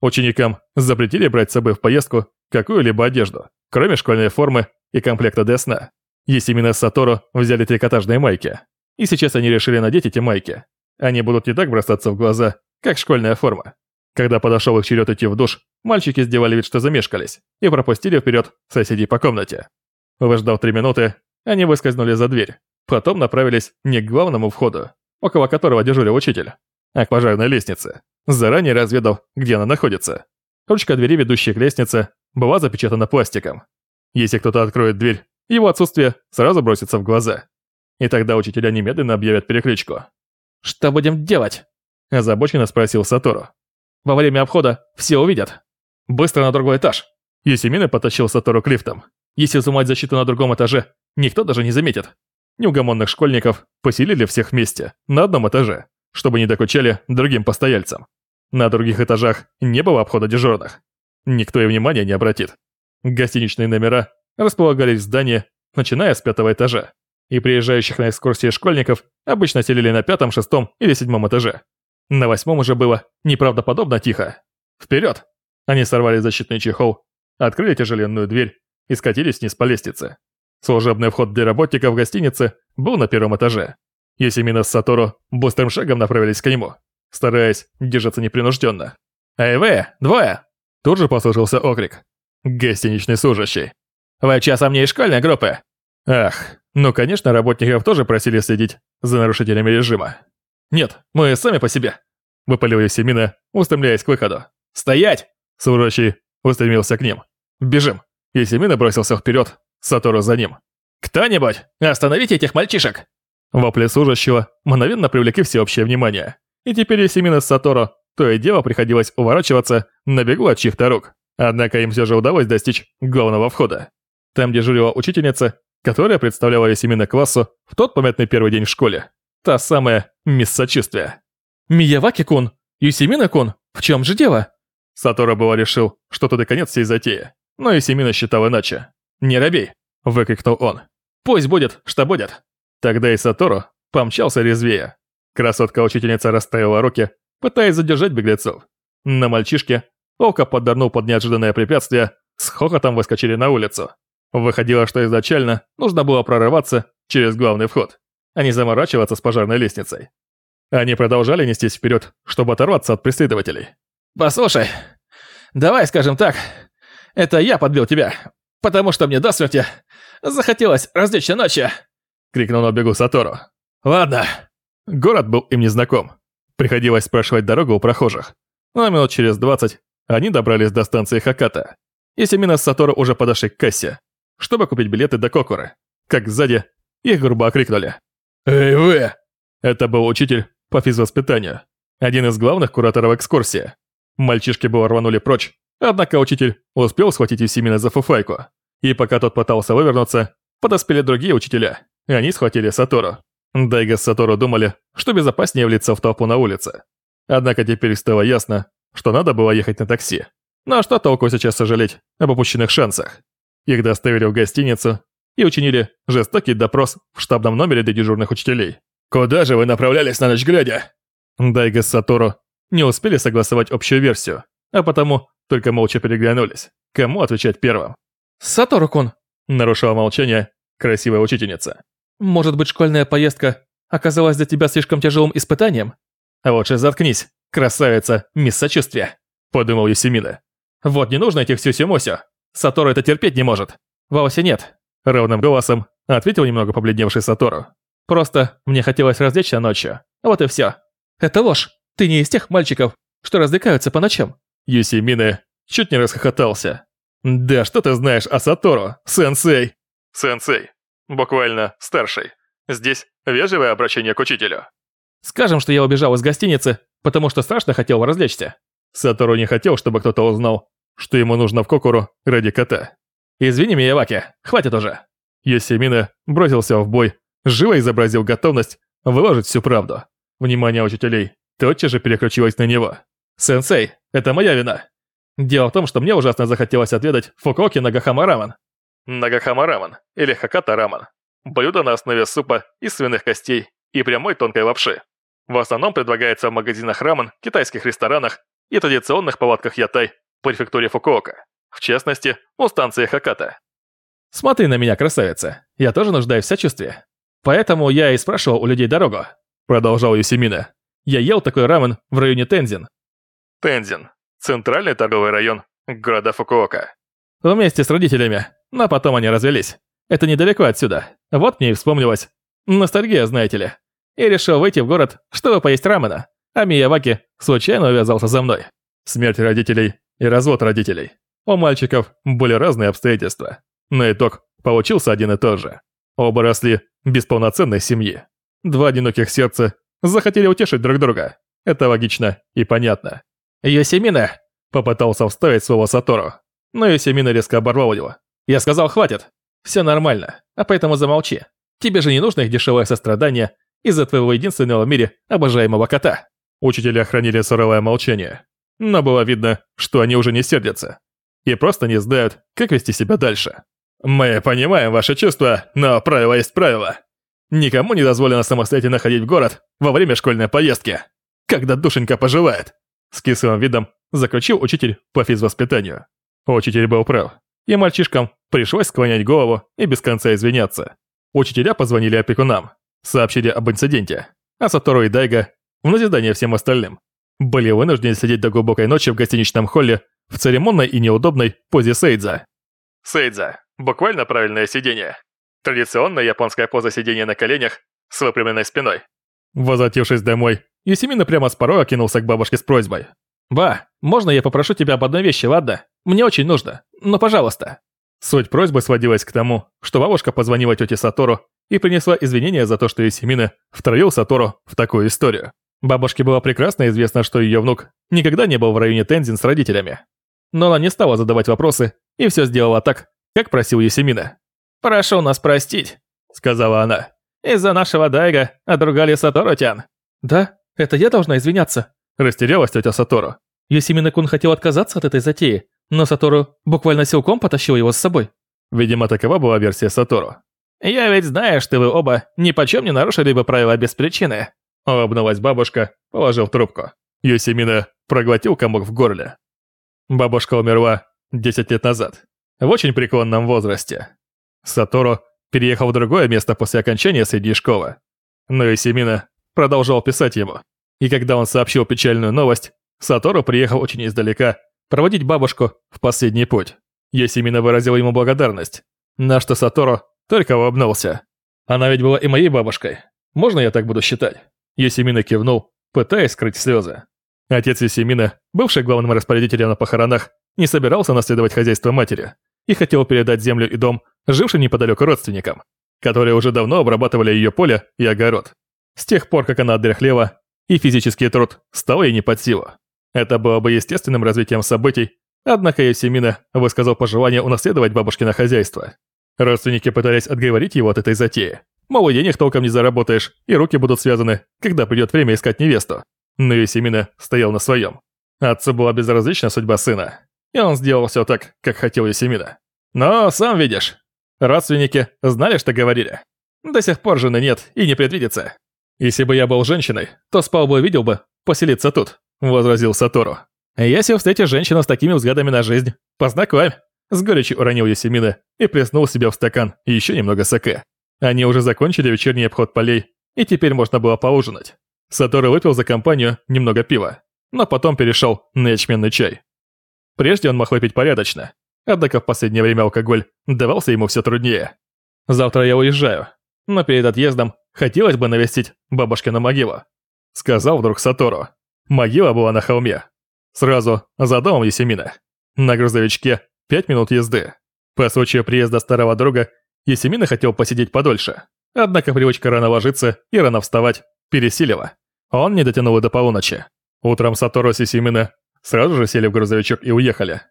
Ученикам запретили брать с собой в поездку какую-либо одежду, кроме школьной формы и комплекта для сна. Есимина с Сатору взяли трикотажные майки. И сейчас они решили надеть эти майки. Они будут не так бросаться в глаза, как школьная форма. Когда подошел их черед идти в душ, мальчики сделали вид, что замешкались, и пропустили вперед соседей по комнате. Выждав три минуты, они выскользнули за дверь. Потом направились не к главному входу, около которого дежурил учитель, а к пожарной лестнице, заранее разведав, где она находится. Ручка двери, ведущей к лестнице, была запечатана пластиком. Если кто-то откроет дверь, его отсутствие сразу бросится в глаза. И тогда учителя немедленно объявят перекличку. «Что будем делать?» – озабоченно спросил Сатору. «Во время обхода все увидят. Быстро на другой этаж». Юсимина потащил Сатору к лифтам. Если взломать защиту на другом этаже, никто даже не заметит. Неугомонных школьников поселили всех вместе, на одном этаже, чтобы не докучали другим постояльцам. На других этажах не было обхода дежурных. Никто и внимания не обратит. Гостиничные номера располагались в здании, начиная с пятого этажа. И приезжающих на экскурсии школьников обычно селили на пятом, шестом или седьмом этаже. На восьмом уже было неправдоподобно тихо. Вперед! Они сорвали защитный чехол, открыли тяжеленную дверь и скатились вниз по лестнице. Служебный вход для работников гостиницы был на первом этаже. Есимина с Сатору быстрым шагом направились к нему, стараясь держаться непринужденно. «Эй вы, двое!» Тут же послышался окрик. Гостиничный служащий. «Вы часом не из школьной группы?» Ах, ну конечно, работников тоже просили следить за нарушителями режима. «Нет, мы сами по себе», — выпалил Есимина, устремляясь к выходу. «Стоять!» Служащий устремился к ним. «Бежим!» Есимина бросился вперед, Сатору за ним. «Кто-нибудь, остановите этих мальчишек!» Вопли служащего мгновенно привлекли всеобщее внимание. И теперь Есимина с Сатору то и дело приходилось уворачиваться на бегу от чьих-то рук. Однако им все же удалось достичь главного входа. Там дежурила учительница, которая представляла Есимина классу в тот памятный первый день в школе. Та самая мисс сочувствия. «Мияваки-кун! Юсимина-кун! В чем же дело?» Сатору было решил, что и конец всей затеи. Но Есимина считал иначе. «Не робей!» – выкрикнул он. «Пусть будет, что будет!» Тогда и Сатору помчался резвее. Красотка-учительница расставила руки, пытаясь задержать беглецов. На мальчишке Ока поддернул под неожиданное препятствие, с хохотом выскочили на улицу. Выходило, что изначально нужно было прорываться через главный вход, а не заморачиваться с пожарной лестницей. Они продолжали нестись вперед, чтобы оторваться от преследователей. «Послушай, давай скажем так, это я подбил тебя, потому что мне до смерти захотелось развлечься ночью!» — крикнул на бегу Сатору. «Ладно». Город был им незнаком. Приходилось спрашивать дорогу у прохожих. Но минут через двадцать они добрались до станции Хаката. И Семина с Сатору уже подошли к кассе, чтобы купить билеты до Кокуры. Как сзади их грубо окрикнули. «Эй вы!» Это был учитель по физвоспитанию. Один из главных кураторов экскурсии. Мальчишки было рванули прочь, однако учитель успел схватить Юсимина за фуфайку. И пока тот пытался вывернуться, подоспели другие учителя, и они схватили Сатору. Дайга с Сатору думали, что безопаснее влиться в толпу на улице. Однако теперь стало ясно, что надо было ехать на такси. Но что толку сейчас сожалеть об упущенных шансах? Их доставили в гостиницу и учинили жестокий допрос в штабном номере для дежурных учителей. «Куда же вы направлялись на ночь глядя?» Дайга с Сатору не успели согласовать общую версию, а потому только молча переглянулись. Кому отвечать первым? «Сатору-кун!» Нарушила молчание красивая учительница. «Может быть, школьная поездка оказалась для тебя слишком тяжелым испытанием?» «А «Лучше заткнись, красавица, мисс сочувствия», — подумал Юсимина. «Вот не нужно этих сюсю-мусю. Сатору это терпеть не может». «Вовсе нет», — ровным голосом ответил немного побледневший Сатору. «Просто мне хотелось развлечься ночью. Вот и все. Это ложь. Ты не из тех мальчиков, что развлекаются по ночам». Юсимина чуть не расхохотался. «Да что ты знаешь о Сатору, сенсей?» «Сенсей. Буквально старший. Здесь вежливое обращение к учителю». «Скажем, что я убежал из гостиницы, потому что страшно хотел развлечься». Сатору не хотел, чтобы кто-то узнал, что ему нужно в Кокуру ради кота. «Извини, Мияваки, хватит уже». Йосимина бросился в бой, живо изобразил готовность выложить всю правду. Внимание учителей тотчас же переключилось на него. «Сенсей, это моя вина. Дело в том, что мне ужасно захотелось отведать фукоки Нагахама рамен. Нагахама рамен, или хаката рамен. Блюдо на основе супа из свиных костей и прямой тонкой лапши. В основном предлагается в магазинах рамен, китайских ресторанах и традиционных повадках ятай в префектуре Фукуока, в частности, у станции Хаката. Смотри на меня, красавица. Я тоже нуждаюсь в сочувствии. Поэтому я и спрашивал у людей дорогу. Продолжал Юсимина. Я ел такой рамен в районе Тензин. Тензин. Центральный торговый район города Фукуока. Вместе с родителями, но потом они развелись. Это недалеко отсюда. Вот мне и вспомнилось. Ностальгия, знаете ли. И решил выйти в город, чтобы поесть рамена. А Мияваки случайно увязался за мной. Смерть родителей и развод родителей. У мальчиков были разные обстоятельства. Но итог получился один и тот же. Оба росли без полноценной семьи. Два одиноких сердца захотели утешить друг друга. Это логично и понятно. «Йосемина!» – попытался вставить слово Сатору. Но Йосемина резко оборвал его. «Я сказал, хватит. Все нормально, а поэтому замолчи. Тебе же не нужно их дешевое сострадание из-за твоего единственного в мире обожаемого кота». Учители охранили суровое молчание. Но было видно, что они уже не сердятся. И просто не знают, как вести себя дальше. «Мы понимаем ваши чувства, но правило есть правило. Никому не дозволено самостоятельно ходить в город во время школьной поездки, когда душенька пожелает», с кислым видом заключил учитель по физвоспитанию. Учитель был прав, и мальчишкам пришлось склонять голову и без конца извиняться. Учителя позвонили опекунам, сообщили об инциденте, а Сатору и Дайга, в назидание всем остальным, были вынуждены сидеть до глубокой ночи в гостиничном холле в церемонной и неудобной позе сейдза. Сейдза – буквально правильное сидение. Традиционная японская поза сидения на коленях с выпрямленной спиной. Возвратившись домой, Есемина прямо с порога кинулся к бабушке с просьбой. «Ба, можно я попрошу тебя об одной вещи, ладно? Мне очень нужно. Но пожалуйста». Суть просьбы сводилась к тому, что бабушка позвонила тете Сатору и принесла извинения за то, что Есемина втравил Сатору в такую историю. Бабушке было прекрасно известно, что ее внук никогда не был в районе Тензин с родителями. Но она не стала задавать вопросы и все сделала так, как просил Есемина. «Прошу нас простить», — сказала она. «Из-за нашего Дайга отругали Сатору-тян». «Да? Это я должна извиняться?» – растерялась тетя Сатору. Есимина-кун хотел отказаться от этой затеи, но Сатору буквально силком потащил его с собой. Видимо, такова была версия Сатору. «Я ведь знаю, что вы оба ни почем не нарушили бы правила без причины», – улыбнулась бабушка, положив трубку. Йосимина проглотил комок в горле. Бабушка умерла 10 лет назад, в очень преклонном возрасте. Сатору переехал в другое место после окончания средней школы. Но Исимина продолжал писать ему. И когда он сообщил печальную новость, Сатору приехал очень издалека проводить бабушку в последний путь. Йосимина выразила ему благодарность, на что Сатору только улыбнулся. Она ведь была и моей бабушкой. Можно я так буду считать? Йосимина кивнул, пытаясь скрыть слезы. Отец Йосимина, бывший главным распорядителем на похоронах, не собирался наследовать хозяйство матери и хотел передать землю и дом жившим неподалеку родственникам, которые уже давно обрабатывали ее поле и огород. С тех пор, как она отдряхлела, и физический труд стал ей не под силу. Это было бы естественным развитием событий, однако Есемина высказал пожелание унаследовать бабушкино хозяйство. Родственники пытались отговорить его от этой затеи. Мол, денег толком не заработаешь, и руки будут связаны, когда придет время искать невесту. Но Есемина стоял на своем. Отцу была безразлична судьба сына, и он сделал все так, как хотел Есемина. Но, сам видишь, родственники знали, что говорили. До сих пор жены нет и не предвидится. Если бы я был женщиной, то спал бы и видел бы поселиться тут, возразил Сатору. Если встретишь женщину с такими взглядами на жизнь, познакомь. С горечью уронил Ясемина и плеснул себе в стакан еще немного саке. Они уже закончили вечерний обход полей, и теперь можно было поужинать. Сатору выпил за компанию немного пива, но потом перешел на ячменный чай. Прежде он мог выпить порядочно, однако в последнее время алкоголь давался ему все труднее. «Завтра я уезжаю, но перед отъездом хотелось бы навестить бабушкину могилу», сказал вдруг Сатору. Могила была на холме. Сразу за домом Есемина. На грузовичке пять минут езды. По случаю приезда старого друга Есемина хотел посидеть подольше. Однако привычка рано ложиться и рано вставать пересилила. Он не дотянул до полуночи. Утром Сатору с Есемина сразу же сели в грузовичок и уехали.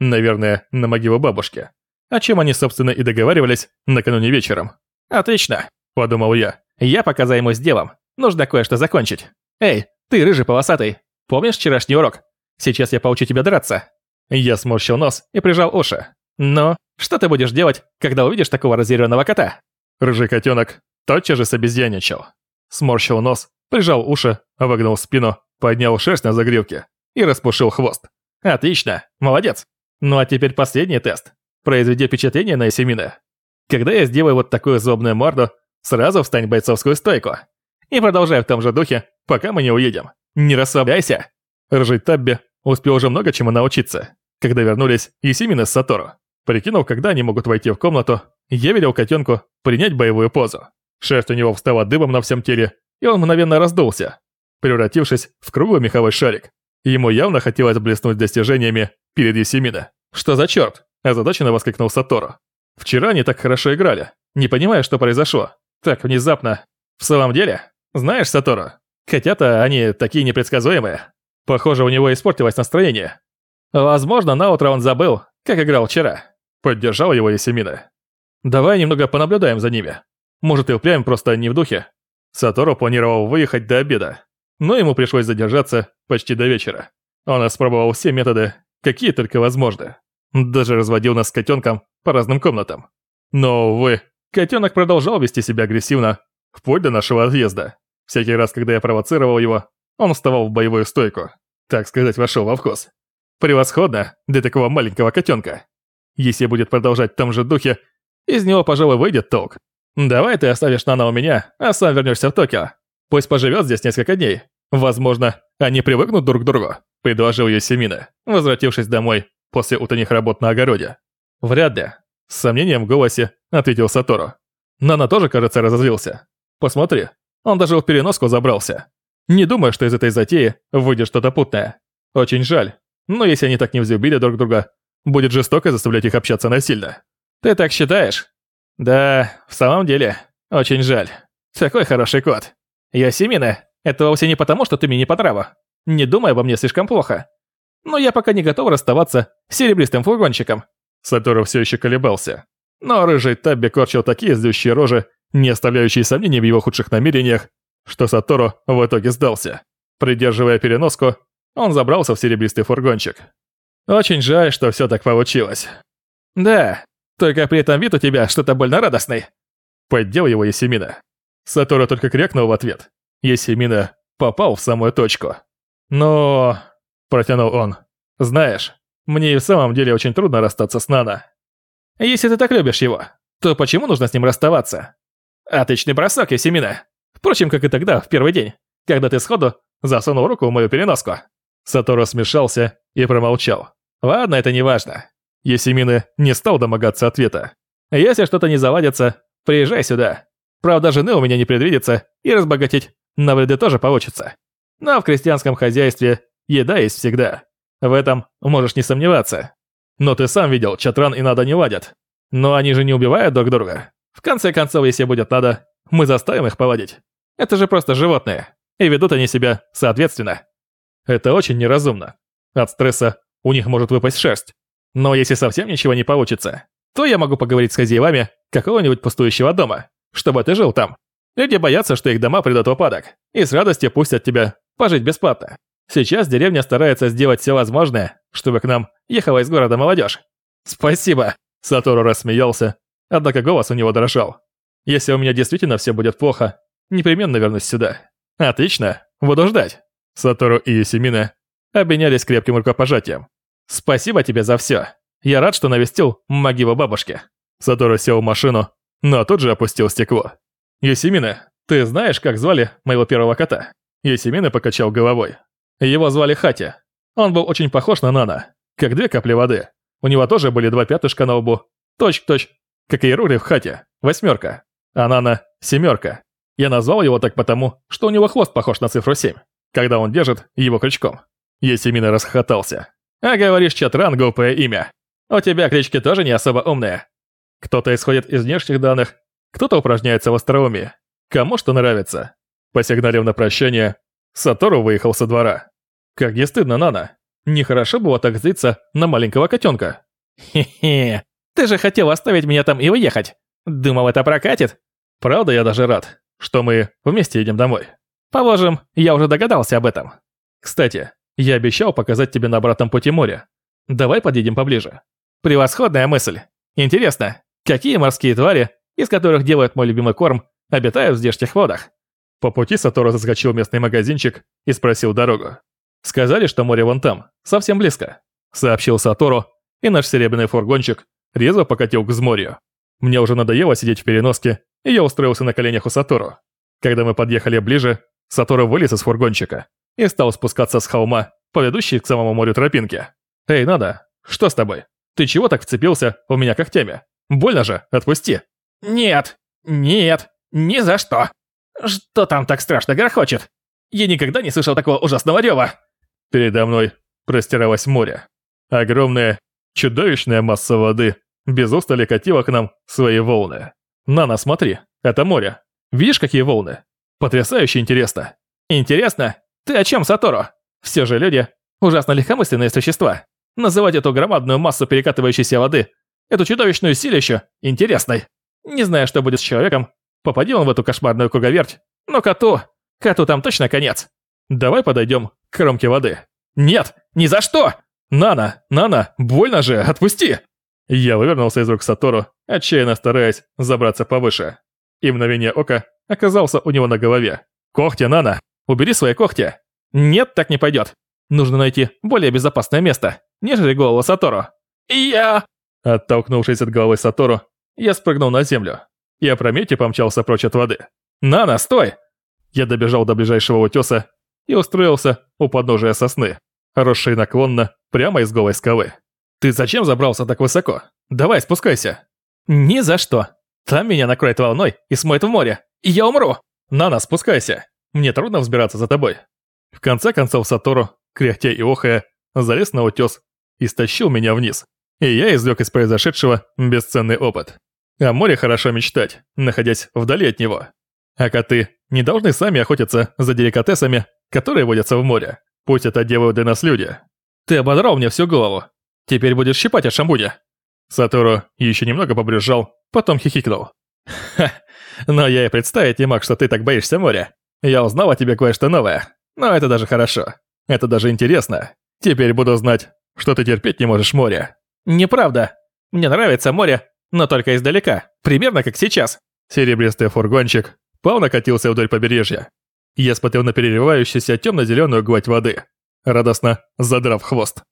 Наверное, на могилу бабушки. О чем они, собственно, и договаривались накануне вечером. «Отлично», — подумал я. «Я пока займусь делом. Нужно кое-что закончить. Эй, ты рыжий полосатый, помнишь вчерашний урок? Сейчас я поучу тебя драться». Я сморщил нос и прижал уши. «Но что ты будешь делать, когда увидишь такого разъяренного кота?» Рыжий котенок тотчас же собезьяничал. Сморщил нос, прижал уши, выгнул спину, поднял шерсть на загривке и распушил хвост. Отлично, молодец. Ну а теперь последний тест. Произведи впечатление на Есемина. Когда я сделаю вот такую злобную морду, сразу встань в бойцовскую стойку. И продолжай в том же духе, пока мы не уедем. Не расслабляйся. Ржий Табби успел уже много чему научиться. Когда вернулись Есимин и Сатору. Прикинув, когда они могут войти в комнату, я велел котенку принять боевую позу. Шерсть у него встала дыбом на всем теле, и он мгновенно раздулся, превратившись в круглый меховой шарик. Ему явно хотелось блеснуть достижениями перед Есимина. «Что за черт?» – озадаченно воскликнул Сатору. «Вчера они так хорошо играли, не понимая, что произошло. Так внезапно. В самом деле, знаешь, Сатору, котята, они такие непредсказуемые. Похоже, у него испортилось настроение. Возможно, наутро он забыл, как играл вчера. Поддержал его Есемина. Давай немного понаблюдаем за ними. Может, и впрямь просто не в духе. Сатору планировал выехать до обеда, но ему пришлось задержаться почти до вечера. Он испробовал все методы, какие только возможны. Даже разводил нас с котенком по разным комнатам. Но, увы, котенок продолжал вести себя агрессивно, вплоть до нашего отъезда. Всякий раз, когда я провоцировал его, он вставал в боевую стойку. Так сказать, вошел во вкус. Превосходно для такого маленького котенка. Если будет продолжать в том же духе, из него, пожалуй, выйдет толк. Давай ты оставишь Нана у меня, а сам вернешься в Токио. Пусть поживет здесь несколько дней. Возможно, они привыкнут друг к другу, предложил Йосемина, возвратившись домой после утренних работ на огороде. Вряд ли. С сомнением в голосе ответил Сатору. Нана тоже, кажется, разозлился. Посмотри, он даже в переноску забрался. Не думаю, что из этой затеи выйдет что-то путное. Очень жаль, но если они так не взлюбили друг друга, будет жестоко заставлять их общаться насильно. Ты так считаешь? Да, в самом деле, очень жаль. Такой хороший кот. Ясимина, это вовсе не потому, что ты мне не по нраву. Не думай обо мне слишком плохо. Но я пока не готов расставаться с серебристым фургончиком. Сатору все еще колебался. Но рыжий Табби корчил такие злющие рожи, не оставляющие сомнений в его худших намерениях, что Сатору в итоге сдался. Придерживая переноску, он забрался в серебристый фургончик. Очень жаль, что все так получилось. Да, только при этом вид у тебя что-то больно радостный. Поддел его Есемина. Сатору только крякнул в ответ. Есемина попал в самую точку. Но... Протянул он. Знаешь, мне и в самом деле очень трудно расстаться с Нана. Если ты так любишь его, то почему нужно с ним расставаться? Отличный бросок, Есемина. Впрочем, как и тогда, в первый день, когда ты сходу засунул руку в мою переноску. Сатору смешался и промолчал. Ладно, это не важно. Есимины не стал домогаться ответа. Если что-то не заладится, приезжай сюда. Правда, жены у меня не предвидится, и разбогатеть на вреды тоже получится. Но в крестьянском хозяйстве еда есть всегда. В этом можешь не сомневаться. Но ты сам видел, Чатран и Нада не ладят. Но они же не убивают друг друга. В конце концов, если будет надо, мы заставим их поводить. Это же просто животные. И ведут они себя соответственно. Это очень неразумно. От стресса у них может выпасть шерсть. Но если совсем ничего не получится, то я могу поговорить с хозяевами какого-нибудь пустующего дома, чтобы ты жил там. Люди боятся, что их дома придут в упадок, и с радостью пустят тебя пожить бесплатно. Сейчас деревня старается сделать все возможное, чтобы к нам ехала из города молодежь. Спасибо. Сатору рассмеялся, однако голос у него дрожал. Если у меня действительно все будет плохо, непременно вернусь сюда. Отлично, буду ждать. Сатору и Юсимина обменялись крепким рукопожатием. «Спасибо тебе за все. Я рад, что навестил могилу бабушки». Сатору сел в машину, но тут же опустил стекло. «Юсимина, ты знаешь, как звали моего первого кота?» Юсимина покачал головой. Его звали Хати. Он был очень похож на Нана, как две капли воды. У него тоже были два пятышка на лбу. Точь-точь, как и Рури в Хате, восьмерка. А Нана – семерка. Я назвал его так потому, что у него хвост похож на цифру семь когда он держит его крючком. Есемина расхохотался. «А говоришь, Чатран, глупое имя. У тебя клички тоже не особо умные. Кто-то исходит из внешних данных, кто-то упражняется в остроумии. Кому что нравится». Посигналив на прощание, Сатору выехал со двора. «Как ей стыдно, Нана. Нехорошо было так злиться на маленького котенка». «Хе-хе, ты же хотел оставить меня там и уехать. Думал, это прокатит?» «Правда, я даже рад, что мы вместе едем домой». Положим, я уже догадался об этом. Кстати, я обещал показать тебе на обратном пути море. Давай подъедем поближе. Превосходная мысль. Интересно, какие морские твари, из которых делают мой любимый корм, обитают в здешних водах? По пути Сатору заскочил местный магазинчик и спросил дорогу. Сказали, что море вон там, совсем близко. Сообщил Сатору, и наш серебряный фургончик резво покатил к взморью. Мне уже надоело сидеть в переноске, и я устроился на коленях у Сатору. Когда мы подъехали ближе, Сатору вылез из фургончика и стал спускаться с холма, по ведущей к самому морю тропинке. «Эй, надо, что с тобой? Ты чего так вцепился в меня когтями? Больно же, отпусти!» «Нет, нет, ни за что! Что там так страшно грохочет? Я никогда не слышал такого ужасного рева!» Передо мной простиралось море. Огромная, чудовищная масса воды без устали катила к нам свои волны. Нана, смотри, это море. Видишь, какие волны? Потрясающе интересно. Интересно? Ты о чем, Сатору? Все же люди – ужасно легкомысленные существа. Называть эту громадную массу перекатывающейся воды, эту чудовищную силищу, интересной. Не знаю, что будет с человеком, попади он в эту кошмарную круговерть, но коту, коту там точно конец. Давай подойдем к кромке воды. Нет, ни за что! Нана, Нана, больно же, отпусти! Я вывернулся из рук Сатору, отчаянно стараясь забраться повыше. И мгновение ока оказался у него на голове. «Когти, Нана! Убери свои когти!» «Нет, так не пойдет. Нужно найти более безопасное место, нежели голову Сатору». «Я...» Оттолкнувшись от головы Сатору, я спрыгнул на землю и опрометью помчался прочь от воды. «Нана, стой!» Я добежал до ближайшего утеса и устроился у подножия сосны, росшей наклонно прямо из голой скалы. «Ты зачем забрался так высоко? Давай, спускайся!» «Ни за что! Там меня накроет волной и смоет в море, и я умру!» «Нана, спускайся! Мне трудно взбираться за тобой!» В конце концов Сатору, кряхтя и охая, залез на утес и стащил меня вниз. И я извлек из произошедшего бесценный опыт. О море хорошо мечтать, находясь вдали от него. А коты не должны сами охотиться за деликатесами, которые водятся в море. Пусть это делают для нас люди. Ты ободрал мне всю голову. Теперь будешь щипать от шамбуня. Сатору еще немного побрюзжал, потом хихикнул. Ха, но я и представить не мог, что ты так боишься моря. Я узнал о тебе кое-что новое. Но это даже хорошо. Это даже интересно. Теперь буду знать, что ты терпеть не можешь море. Неправда. Мне нравится море, но только издалека. Примерно как сейчас. Серебристый фургончик плавно катился вдоль побережья. Я смотрел на переливающуюся темно-зеленую гладь воды, радостно задрав хвост.